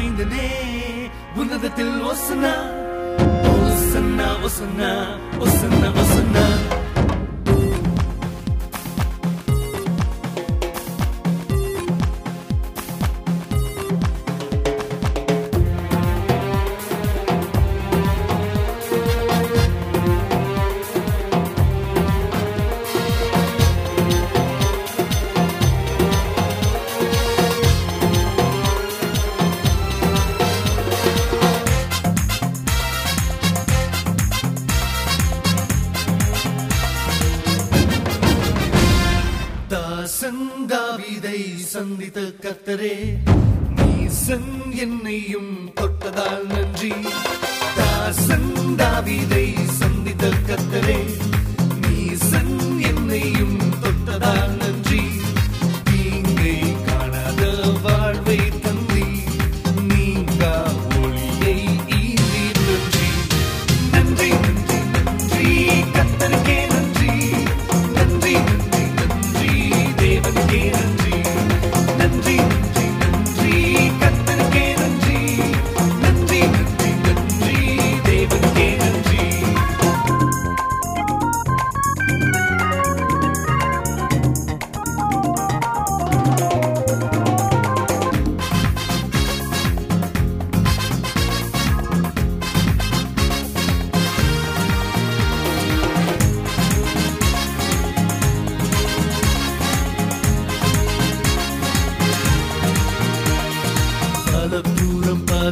சாய்ந்தனே உன்னதத்தில் ஒசுனா ஒசுன்னா ஒசுன்னா ஒசுன்னா ஒசுன்னா மகன் தாவிதை சந்தித்த கத்தரே நீசன் என்னையும் தொட்டதால் நன்றி. தாசன்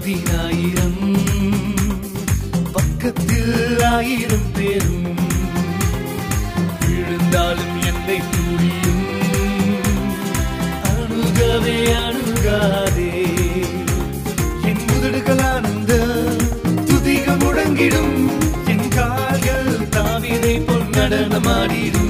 பதினாயிரம் பக்கத்தில் ஆயிரம் பேரும். விழுந்தாலும் என்னை துடியும். அணுகவே அணுகாதே. என் முதுடுகள் ஆனந்த துதிக முடங்கிடும். என் கால்கள் தாவிதை போல் நடனமாடிடும்.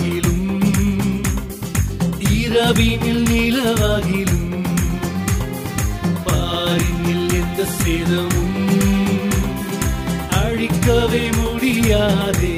നിലവാകിലും ഇരവിനിൽ നിലവാകിലും പാരിനിൽ എന്ത സേതവും അഴിക്കവേ മുടിയാതെ